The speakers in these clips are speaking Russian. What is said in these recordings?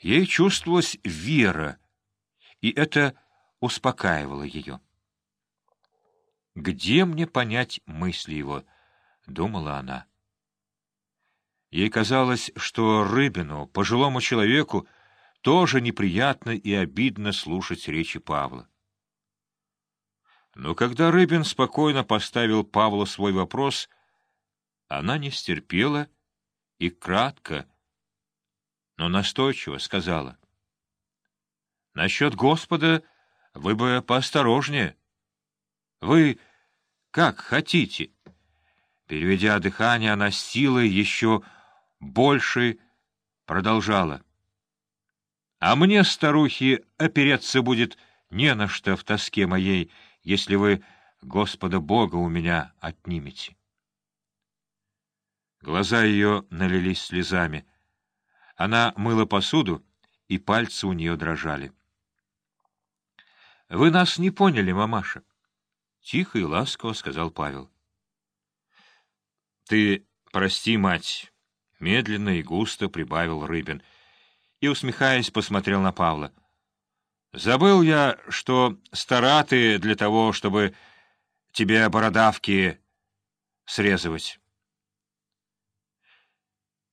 Ей чувствовалась вера, и это успокаивало ее. «Где мне понять мысли его?» — думала она. Ей казалось, что Рыбину, пожилому человеку, тоже неприятно и обидно слушать речи Павла. Но когда Рыбин спокойно поставил Павлу свой вопрос, она не стерпела и кратко, но настойчиво сказала. — Насчет Господа вы бы поосторожнее. Вы как хотите. Переведя дыхание, она силой еще больше продолжала. А мне, старухи, опереться будет не на что в тоске моей, если вы Господа Бога у меня отнимете. Глаза ее налились слезами. Она мыла посуду, и пальцы у нее дрожали. — Вы нас не поняли, мамаша, — тихо и ласково сказал Павел. — Ты прости, мать, — медленно и густо прибавил Рыбин, и, усмехаясь, посмотрел на Павла. — Забыл я, что стара ты для того, чтобы тебе бородавки срезывать. —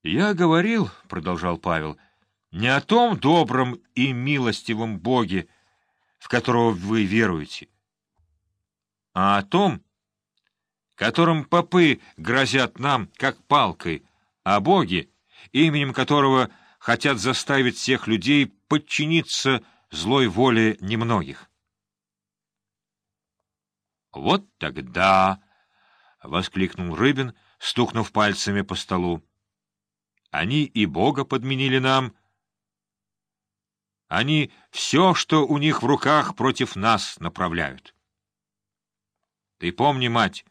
Я говорил, — продолжал Павел, — не о том добром и милостивом Боге, в которого вы веруете, а о том, которым попы грозят нам, как палкой, о Боге, именем которого хотят заставить всех людей подчиниться злой воле немногих. «Вот тогда!» — воскликнул Рыбин, стукнув пальцами по столу. «Они и Бога подменили нам. Они все, что у них в руках, против нас направляют. Ты помни, мать,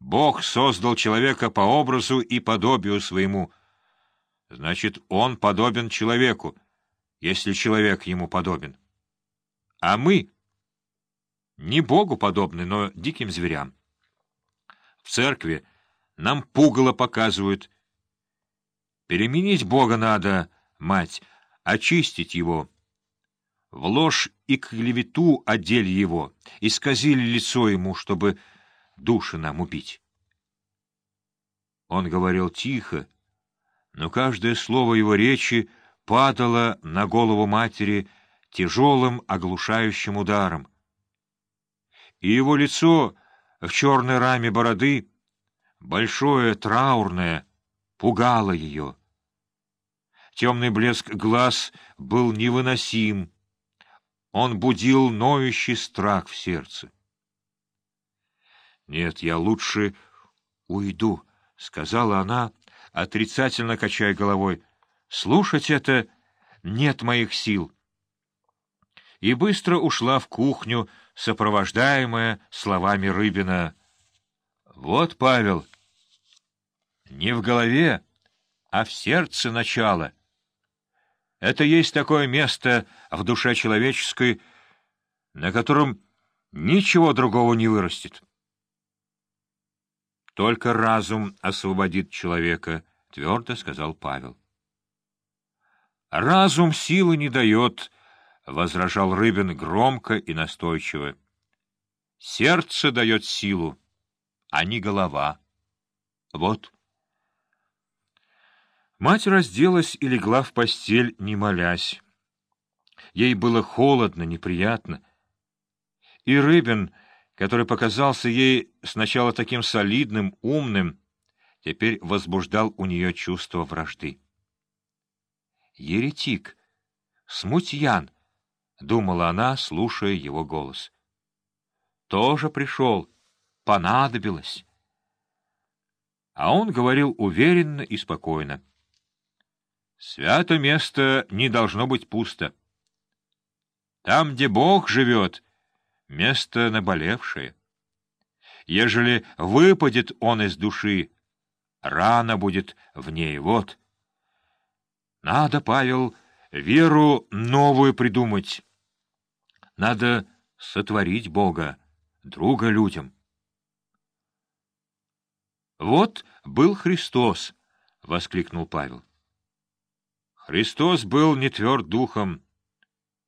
Бог создал человека по образу и подобию своему. Значит, он подобен человеку, если человек ему подобен. А мы не Богу подобны, но диким зверям. В церкви нам пугало показывают. Переменить Бога надо, мать, очистить его. В ложь и клевету одели его, исказили лицо ему, чтобы души нам убить. Он говорил тихо, но каждое слово его речи падало на голову матери тяжелым оглушающим ударом. И его лицо в черной раме бороды, большое, траурное, пугало ее. Темный блеск глаз был невыносим, он будил ноющий страх в сердце. «Нет, я лучше уйду», — сказала она, отрицательно качая головой. Слушать это нет моих сил. И быстро ушла в кухню, сопровождаемая словами Рыбина. Вот, Павел, не в голове, а в сердце начало. Это есть такое место в душе человеческой, на котором ничего другого не вырастет. Только разум освободит человека, — твердо сказал Павел. «Разум силы не дает», — возражал Рыбин громко и настойчиво. «Сердце дает силу, а не голова. Вот». Мать разделась и легла в постель, не молясь. Ей было холодно, неприятно. И Рыбин, который показался ей сначала таким солидным, умным, теперь возбуждал у нее чувство вражды еретик, смутьян, — думала она, слушая его голос. Тоже пришел, понадобилось. А он говорил уверенно и спокойно. Свято место не должно быть пусто. Там, где Бог живет, место наболевшее. Ежели выпадет он из души, рана будет в ней, вот — надо, Павел, веру новую придумать. Надо сотворить Бога, друга людям. — Вот был Христос, — воскликнул Павел. — Христос был не тверд духом,